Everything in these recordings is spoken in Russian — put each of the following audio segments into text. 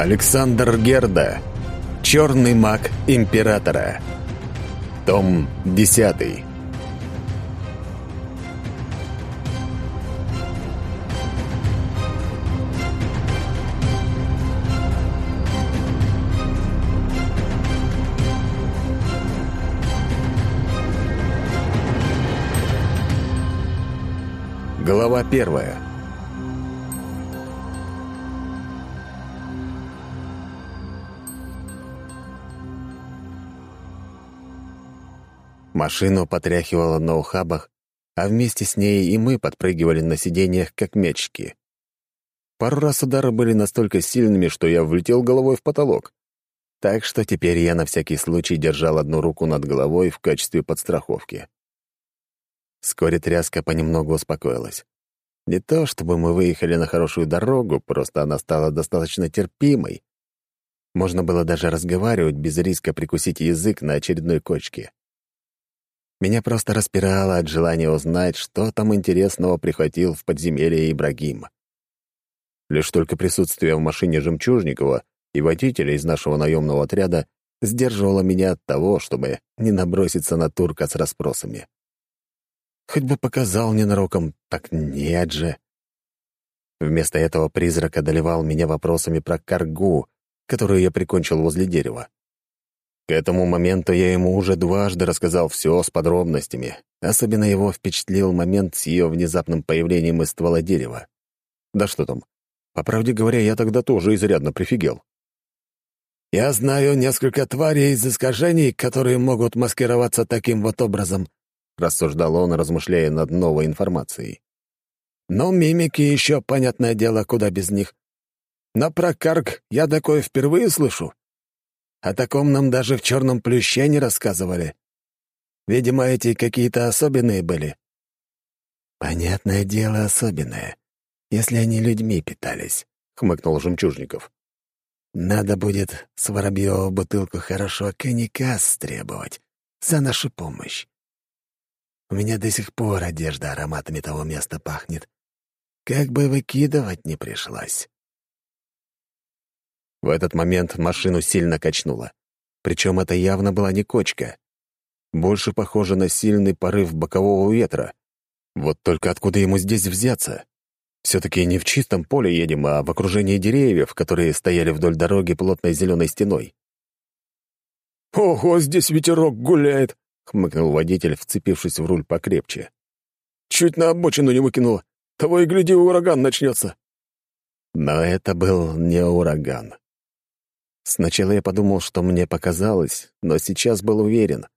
Александр Герда. Черный маг императора. Том 10. Глава первая. Машину потряхивало на ухабах, а вместе с ней и мы подпрыгивали на сиденьях, как мячики. Пару раз удары были настолько сильными, что я влетел головой в потолок. Так что теперь я на всякий случай держал одну руку над головой в качестве подстраховки. Вскоре тряска понемногу успокоилась. Не то, чтобы мы выехали на хорошую дорогу, просто она стала достаточно терпимой. Можно было даже разговаривать без риска прикусить язык на очередной кочке. Меня просто распирало от желания узнать, что там интересного прихватил в подземелье Ибрагим. Лишь только присутствие в машине Жемчужникова и водителя из нашего наемного отряда сдерживало меня от того, чтобы не наброситься на турка с расспросами. Хоть бы показал ненароком, так нет же. Вместо этого призрак одолевал меня вопросами про каргу, которую я прикончил возле дерева. К этому моменту я ему уже дважды рассказал все с подробностями. Особенно его впечатлил момент с ее внезапным появлением из ствола дерева. Да что там. По правде говоря, я тогда тоже изрядно прифигел. «Я знаю несколько тварей из искажений, которые могут маскироваться таким вот образом», — рассуждал он, размышляя над новой информацией. «Но мимики еще, понятное дело, куда без них. Но про карг я такое впервые слышу. О таком нам даже в черном плюще не рассказывали. Видимо, эти какие-то особенные были. Понятное дело, особенное, если они людьми питались, хмыкнул Жемчужников. Надо будет с Воробьева бутылку хорошо коньяка стребовать за нашу помощь. У меня до сих пор одежда ароматами того места пахнет. Как бы выкидывать не пришлось. В этот момент машину сильно качнуло. Причем это явно была не кочка. Больше похоже на сильный порыв бокового ветра. Вот только откуда ему здесь взяться? Все-таки не в чистом поле едем, а в окружении деревьев, которые стояли вдоль дороги плотной зеленой стеной. «Ого, здесь ветерок гуляет!» — хмыкнул водитель, вцепившись в руль покрепче. «Чуть на обочину не выкинул. Того и гляди, ураган начнется». Но это был не ураган. Сначала я подумал, что мне показалось, но сейчас был уверен.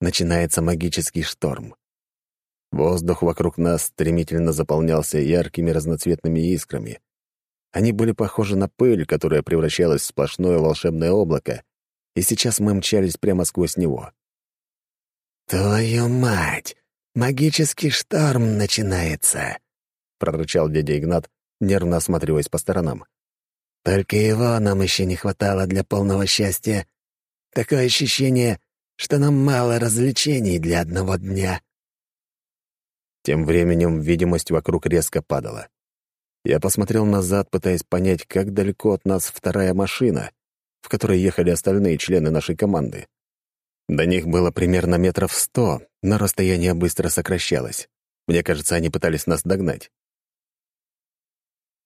Начинается магический шторм. Воздух вокруг нас стремительно заполнялся яркими разноцветными искрами. Они были похожи на пыль, которая превращалась в сплошное волшебное облако, и сейчас мы мчались прямо сквозь него. «Твою мать! Магический шторм начинается!» — прорычал дядя Игнат, нервно осматриваясь по сторонам. Только его нам еще не хватало для полного счастья. Такое ощущение, что нам мало развлечений для одного дня. Тем временем видимость вокруг резко падала. Я посмотрел назад, пытаясь понять, как далеко от нас вторая машина, в которой ехали остальные члены нашей команды. До них было примерно метров сто, но расстояние быстро сокращалось. Мне кажется, они пытались нас догнать.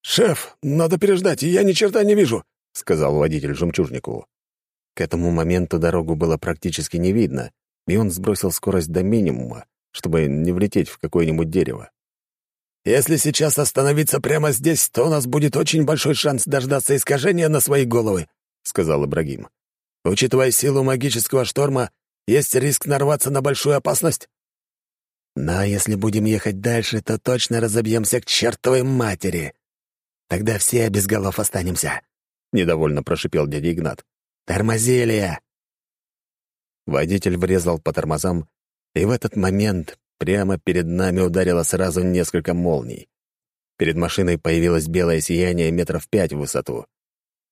«Шеф, надо переждать, я ни черта не вижу», — сказал водитель Жемчужникову. К этому моменту дорогу было практически не видно, и он сбросил скорость до минимума, чтобы не влететь в какое-нибудь дерево. «Если сейчас остановиться прямо здесь, то у нас будет очень большой шанс дождаться искажения на свои головы», — сказал Ибрагим. «Учитывая силу магического шторма, есть риск нарваться на большую опасность». «Но если будем ехать дальше, то точно разобьемся к чертовой матери», Тогда все без голов останемся», — недовольно прошипел дядя Игнат. «Тормозили!» Водитель врезал по тормозам, и в этот момент прямо перед нами ударило сразу несколько молний. Перед машиной появилось белое сияние метров пять в высоту.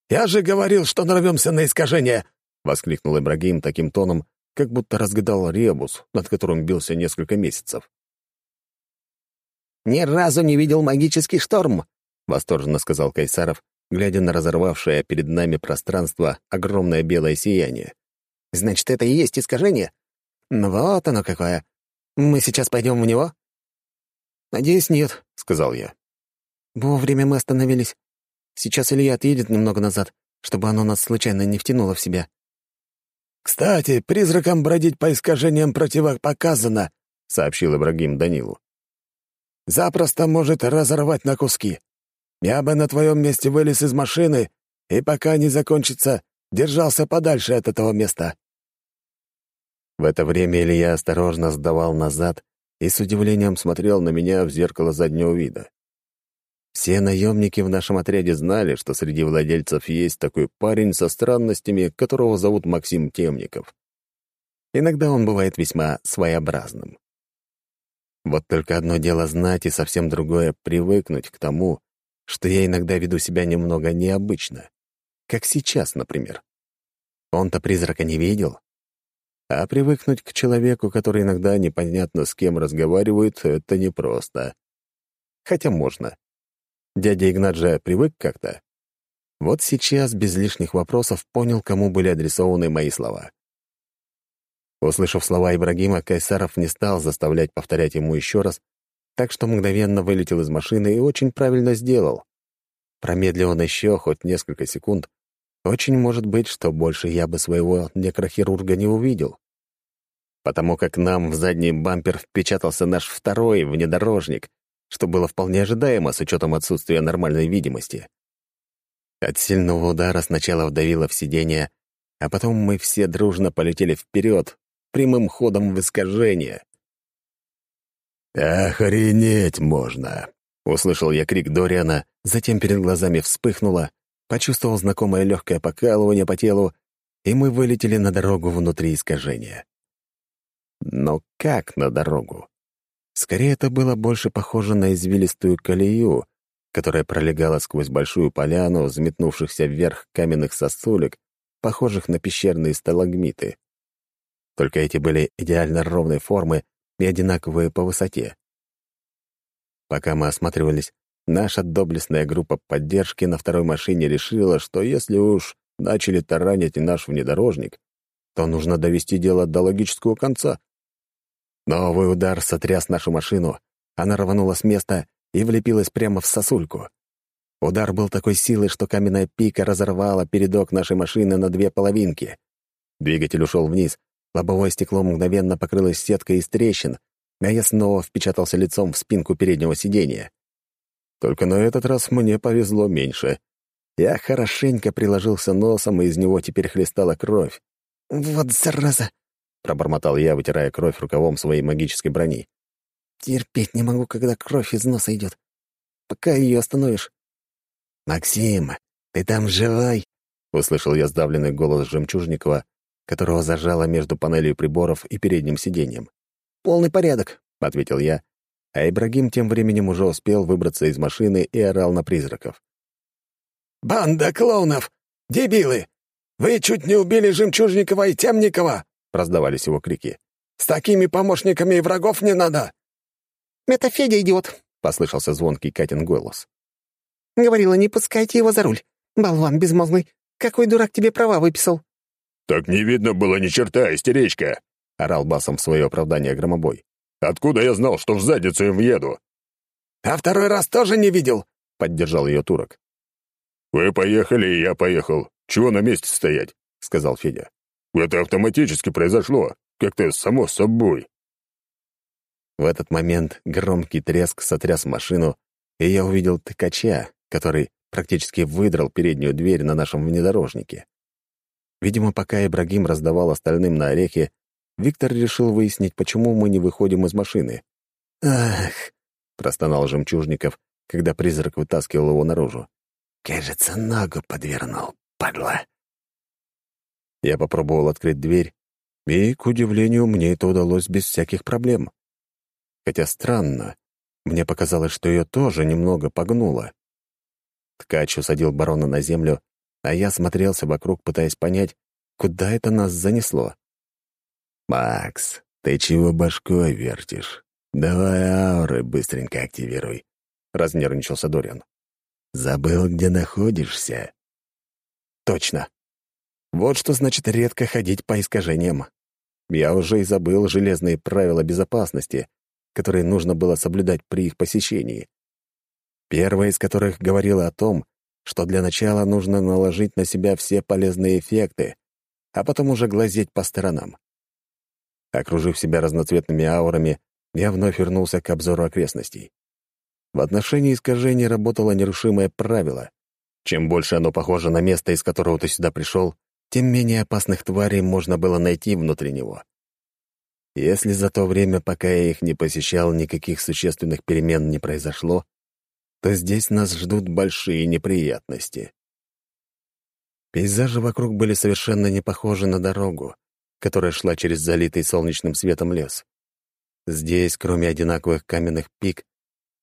«Я же говорил, что нарвемся на искажение!» — воскликнул Ибрагим таким тоном, как будто разгадал ребус, над которым бился несколько месяцев. «Ни разу не видел магический шторм», — восторженно сказал Кайсаров, глядя на разорвавшее перед нами пространство огромное белое сияние. «Значит, это и есть искажение? Ну вот оно какое. Мы сейчас пойдем в него?» «Надеюсь, нет», — сказал я. «Вовремя мы остановились. Сейчас Илья отъедет немного назад, чтобы оно нас случайно не втянуло в себя». «Кстати, призракам бродить по искажениям противопоказано», — сообщил Ибрагим Данилу. «Запросто может разорвать на куски. Я бы на твоем месте вылез из машины и, пока не закончится, держался подальше от этого места». В это время Илья осторожно сдавал назад и с удивлением смотрел на меня в зеркало заднего вида. Все наемники в нашем отряде знали, что среди владельцев есть такой парень со странностями, которого зовут Максим Темников. Иногда он бывает весьма своеобразным. Вот только одно дело знать и совсем другое — привыкнуть к тому, что я иногда веду себя немного необычно. Как сейчас, например. Он-то призрака не видел. А привыкнуть к человеку, который иногда непонятно с кем разговаривает, — это непросто. Хотя можно. Дядя Игнат же привык как-то. Вот сейчас без лишних вопросов понял, кому были адресованы мои слова. Услышав слова Ибрагима, Кайсаров не стал заставлять повторять ему еще раз, так что мгновенно вылетел из машины и очень правильно сделал. Промедлил он еще хоть несколько секунд, очень может быть, что больше я бы своего некрохирурга не увидел. Потому как нам в задний бампер впечатался наш второй внедорожник, что было вполне ожидаемо с учетом отсутствия нормальной видимости. От сильного удара сначала вдавило в сиденье, а потом мы все дружно полетели вперед, прямым ходом в искажение. «Охренеть можно!» — услышал я крик Дориана, затем перед глазами вспыхнуло, почувствовал знакомое легкое покалывание по телу, и мы вылетели на дорогу внутри искажения. Но как на дорогу? Скорее, это было больше похоже на извилистую колею, которая пролегала сквозь большую поляну взметнувшихся вверх каменных сосулек, похожих на пещерные сталагмиты. Только эти были идеально ровной формы и одинаковые по высоте. Пока мы осматривались, наша доблестная группа поддержки на второй машине решила, что если уж начали таранить наш внедорожник, то нужно довести дело до логического конца. Новый удар сотряс нашу машину, она рванула с места и влепилась прямо в сосульку. Удар был такой силы, что каменная пика разорвала передок нашей машины на две половинки. Двигатель ушел вниз, Лобовое стекло мгновенно покрылось сеткой из трещин, а я снова впечатался лицом в спинку переднего сиденья. Только на этот раз мне повезло меньше. Я хорошенько приложился носом, и из него теперь хлестала кровь. «Вот зараза!» — пробормотал я, вытирая кровь рукавом своей магической брони. «Терпеть не могу, когда кровь из носа идет. Пока ее остановишь». «Максим, ты там живой?» — услышал я сдавленный голос Жемчужникова, которого зажало между панелью приборов и передним сиденьем. «Полный порядок», — ответил я, а Ибрагим тем временем уже успел выбраться из машины и орал на призраков. «Банда клоунов! Дебилы! Вы чуть не убили Жемчужникова и Темникова!» — раздавались его крики. «С такими помощниками и врагов не надо!» «Это Федя, идиот!» — послышался звонкий Катин голос. «Говорила, не пускайте его за руль. Болван безмозглый. Какой дурак тебе права выписал?» «Так не видно было ни черта, истеричка!» — орал басом в свое оправдание громобой. «Откуда я знал, что в задницу им въеду?» «А второй раз тоже не видел?» — поддержал ее турок. «Вы поехали, и я поехал. Чего на месте стоять?» — сказал Федя. «Это автоматически произошло, как-то само собой». В этот момент громкий треск сотряс машину, и я увидел тыкача, который практически выдрал переднюю дверь на нашем внедорожнике. Видимо, пока Ибрагим раздавал остальным на орехи, Виктор решил выяснить, почему мы не выходим из машины. «Ах!» — простонал Жемчужников, когда призрак вытаскивал его наружу. «Кажется, ногу подвернул, падла». Я попробовал открыть дверь, и, к удивлению, мне это удалось без всяких проблем. Хотя странно, мне показалось, что ее тоже немного погнуло. Ткач усадил барона на землю, а я смотрелся вокруг, пытаясь понять, куда это нас занесло. «Макс, ты чего башкой вертишь? Давай ауры быстренько активируй», — разнервничался Дориан. Забыл, где находишься?» «Точно. Вот что значит редко ходить по искажениям. Я уже и забыл железные правила безопасности, которые нужно было соблюдать при их посещении. Первое из которых говорило о том, что для начала нужно наложить на себя все полезные эффекты, а потом уже глазеть по сторонам. Окружив себя разноцветными аурами, я вновь вернулся к обзору окрестностей. В отношении искажений работало нерушимое правило. Чем больше оно похоже на место, из которого ты сюда пришел, тем менее опасных тварей можно было найти внутри него. Если за то время, пока я их не посещал, никаких существенных перемен не произошло, то здесь нас ждут большие неприятности. Пейзажи вокруг были совершенно не похожи на дорогу, которая шла через залитый солнечным светом лес. Здесь, кроме одинаковых каменных пик,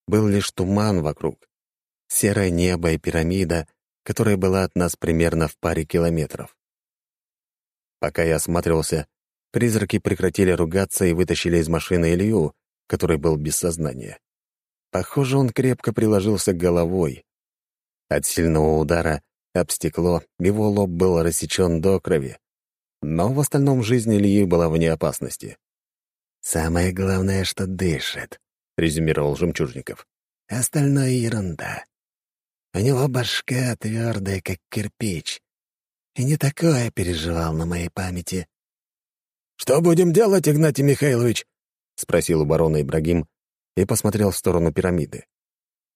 был лишь туман вокруг, серое небо и пирамида, которая была от нас примерно в паре километров. Пока я осматривался, призраки прекратили ругаться и вытащили из машины Илью, который был без сознания. Похоже, он крепко приложился головой. От сильного удара об стекло его лоб был рассечен до крови. Но в остальном жизнь Ильи была вне опасности. «Самое главное, что дышит», — резюмировал Жемчужников. «Остальное — ерунда. У него башка твердая, как кирпич. И не такое переживал на моей памяти». «Что будем делать, Игнатий Михайлович?» — спросил у барона Ибрагим и посмотрел в сторону пирамиды.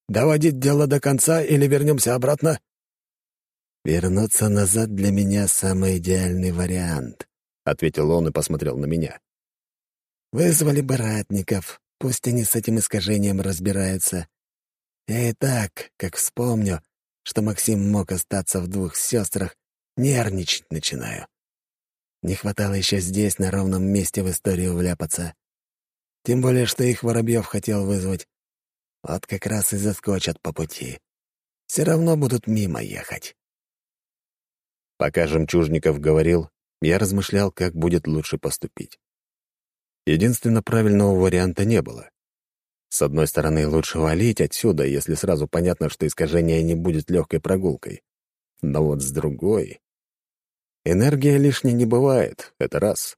«Доводить дело до конца или вернемся обратно?» «Вернуться назад для меня самый идеальный вариант», — ответил он и посмотрел на меня. «Вызвали бы ратников, пусть они с этим искажением разбираются. Я и так, как вспомню, что Максим мог остаться в двух сестрах, нервничать начинаю. Не хватало еще здесь, на ровном месте в историю вляпаться. Тем более, что их Воробьев хотел вызвать. Вот как раз и заскочат по пути. Все равно будут мимо ехать. Пока Жемчужников говорил, я размышлял, как будет лучше поступить. Единственно правильного варианта не было. С одной стороны, лучше валить отсюда, если сразу понятно, что искажение не будет легкой прогулкой. Но вот с другой... Энергия лишней не бывает, это раз.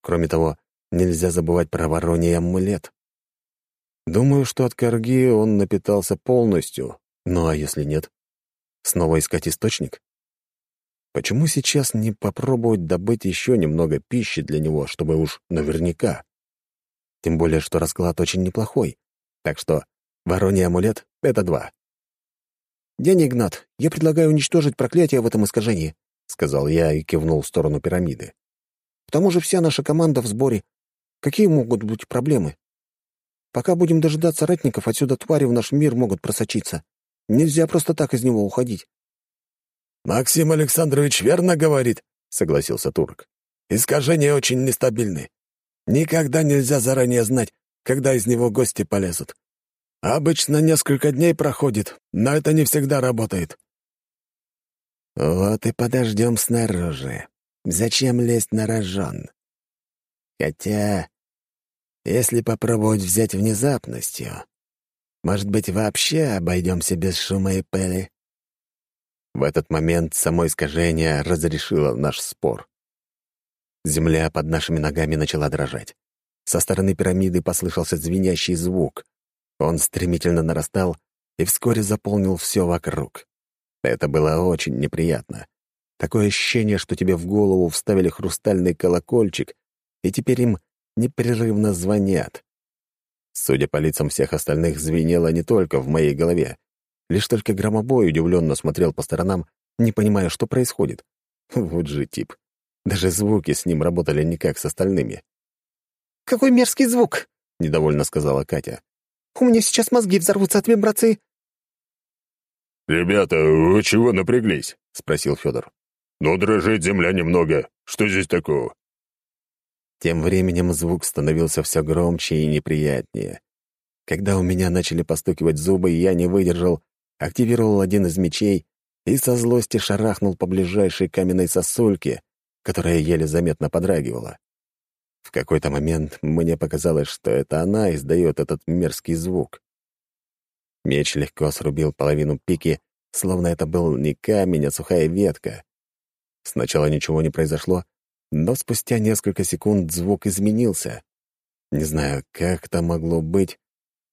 Кроме того, нельзя забывать про вороний амулет. Думаю, что от корги он напитался полностью. Ну а если нет? Снова искать источник? Почему сейчас не попробовать добыть еще немного пищи для него, чтобы уж наверняка? Тем более, что расклад очень неплохой. Так что вороний амулет — это два. «Дядя Игнат, я предлагаю уничтожить проклятие в этом искажении», — сказал я и кивнул в сторону пирамиды. «К тому же вся наша команда в сборе. Какие могут быть проблемы? Пока будем дожидаться ратников, отсюда твари в наш мир могут просочиться. Нельзя просто так из него уходить». «Максим Александрович верно говорит», — согласился турок. «Искажения очень нестабильны. Никогда нельзя заранее знать, когда из него гости полезут. Обычно несколько дней проходит, но это не всегда работает». «Вот и подождем снаружи. Зачем лезть на рожон? Хотя, если попробовать взять внезапностью, может быть, вообще обойдемся без шума и пыли?» В этот момент само искажение разрешило наш спор. Земля под нашими ногами начала дрожать. Со стороны пирамиды послышался звенящий звук. Он стремительно нарастал и вскоре заполнил все вокруг. Это было очень неприятно. Такое ощущение, что тебе в голову вставили хрустальный колокольчик, и теперь им непрерывно звонят. Судя по лицам всех остальных, звенело не только в моей голове. Лишь только громобой удивленно смотрел по сторонам, не понимая, что происходит. Вот же тип. Даже звуки с ним работали не как с остальными. «Какой мерзкий звук!» — недовольно сказала Катя. «У меня сейчас мозги взорвутся от вибрации». «Ребята, вы чего напряглись?» — спросил Федор. «Ну, дрожит земля немного. Что здесь такого?» Тем временем звук становился все громче и неприятнее. Когда у меня начали постукивать зубы, я не выдержал, активировал один из мечей и со злости шарахнул по ближайшей каменной сосульке, которая еле заметно подрагивала. В какой-то момент мне показалось, что это она издает этот мерзкий звук. Меч легко срубил половину пики словно это был не камень, а сухая ветка. Сначала ничего не произошло, но спустя несколько секунд звук изменился. Не знаю, как это могло быть,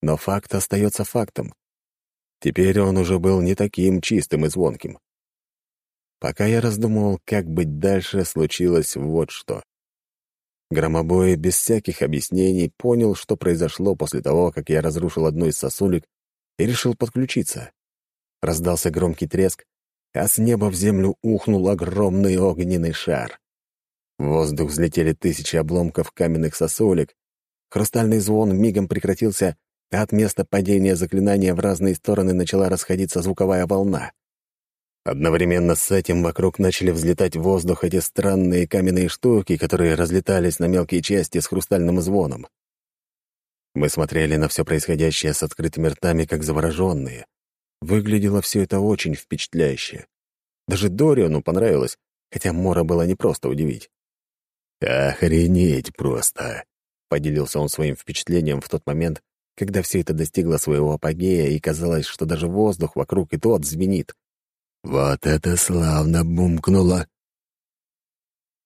но факт остается фактом. Теперь он уже был не таким чистым и звонким. Пока я раздумывал, как быть дальше, случилось вот что. Громобой без всяких объяснений понял, что произошло после того, как я разрушил одну из сосулек и решил подключиться. Раздался громкий треск, а с неба в землю ухнул огромный огненный шар. В воздух взлетели тысячи обломков каменных сосулек. Хрустальный звон мигом прекратился, а от места падения заклинания в разные стороны начала расходиться звуковая волна. Одновременно с этим вокруг начали взлетать в воздух эти странные каменные штуки, которые разлетались на мелкие части с хрустальным звоном. Мы смотрели на все происходящее с открытыми ртами, как завороженные. Выглядело все это очень впечатляюще. Даже Дориану понравилось, хотя Мора было непросто удивить. «Охренеть просто!» — поделился он своим впечатлением в тот момент, когда все это достигло своего апогея, и казалось, что даже воздух вокруг и тот звенит. «Вот это славно бумкнуло!»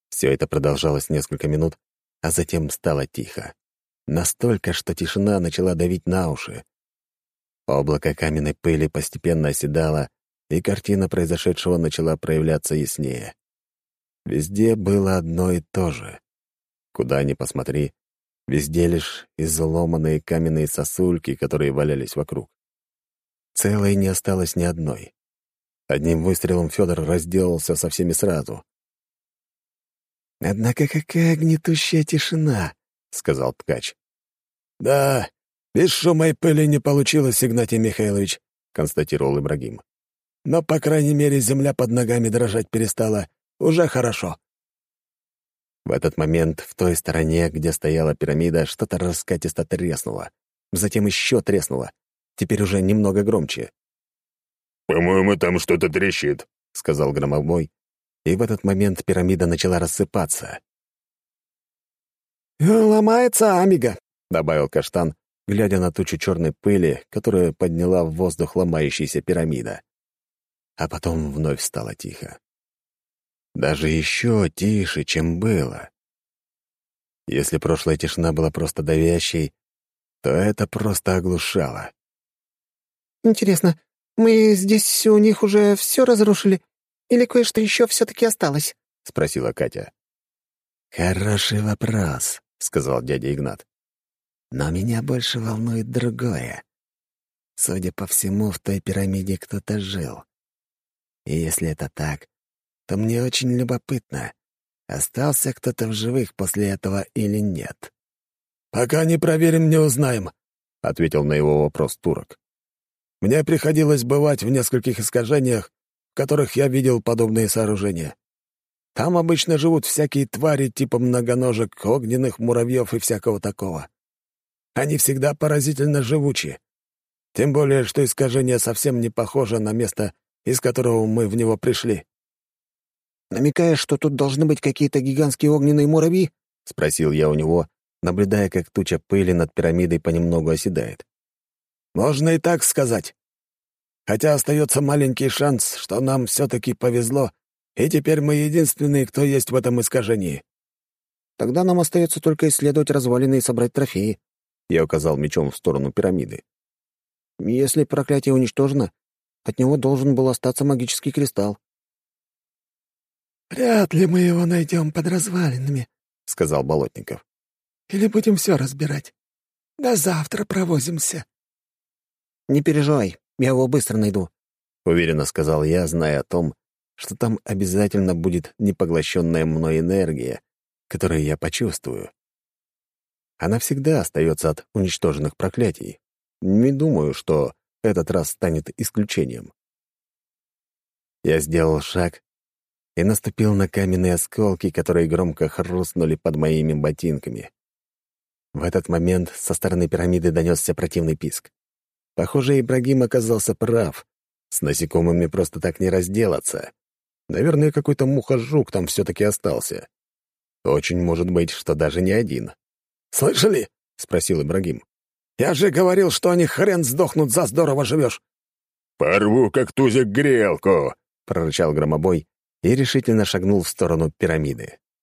Все это продолжалось несколько минут, а затем стало тихо. Настолько, что тишина начала давить на уши. Облако каменной пыли постепенно оседало, и картина произошедшего начала проявляться яснее. Везде было одно и то же. Куда ни посмотри, везде лишь изломанные каменные сосульки, которые валялись вокруг. Целой не осталось ни одной. Одним выстрелом Федор разделался со всеми сразу. «Однако какая гнетущая тишина!» — сказал ткач. «Да, без шума и пыли не получилось, Игнатий Михайлович», — констатировал Ибрагим. «Но, по крайней мере, земля под ногами дрожать перестала, уже хорошо». В этот момент в той стороне, где стояла пирамида, что-то раскатисто треснуло. Затем еще треснуло. Теперь уже немного громче. «По-моему, там что-то трещит», — сказал громовой, и в этот момент пирамида начала рассыпаться. «Ломается Амига», — добавил Каштан, глядя на тучу черной пыли, которую подняла в воздух ломающаяся пирамида. А потом вновь стало тихо даже еще тише, чем было. Если прошлая тишина была просто давящей, то это просто оглушало. «Интересно, мы здесь у них уже все разрушили? Или кое-что еще все-таки осталось?» — спросила Катя. «Хороший вопрос», — сказал дядя Игнат. «Но меня больше волнует другое. Судя по всему, в той пирамиде кто-то жил. И если это так, то мне очень любопытно, остался кто-то в живых после этого или нет. «Пока не проверим, не узнаем», — ответил на его вопрос турок. «Мне приходилось бывать в нескольких искажениях, в которых я видел подобные сооружения. Там обычно живут всякие твари типа многоножек, огненных муравьев и всякого такого. Они всегда поразительно живучи. Тем более, что искажение совсем не похоже на место, из которого мы в него пришли. Намекаешь, что тут должны быть какие-то гигантские огненные муравьи?» — спросил я у него, наблюдая, как туча пыли над пирамидой понемногу оседает. «Можно и так сказать. Хотя остается маленький шанс, что нам все-таки повезло, и теперь мы единственные, кто есть в этом искажении». «Тогда нам остается только исследовать развалины и собрать трофеи», — я указал мечом в сторону пирамиды. «Если проклятие уничтожено, от него должен был остаться магический кристалл». «Вряд ли мы его найдем под развалинами», — сказал Болотников. «Или будем все разбирать. До завтра провозимся». «Не переживай, я его быстро найду», — уверенно сказал я, зная о том, что там обязательно будет непоглощенная мной энергия, которую я почувствую. Она всегда остается от уничтоженных проклятий. Не думаю, что этот раз станет исключением. Я сделал шаг и наступил на каменные осколки, которые громко хрустнули под моими ботинками. В этот момент со стороны пирамиды донесся противный писк. Похоже, Ибрагим оказался прав. С насекомыми просто так не разделаться. Наверное, какой-то мухожук там все-таки остался. Очень может быть, что даже не один. «Слышали?» — спросил Ибрагим. «Я же говорил, что они хрен сдохнут, за здорово живешь. «Порву, как тузик, грелку!» — прорычал громобой и решительно шагнул в сторону пирамиды.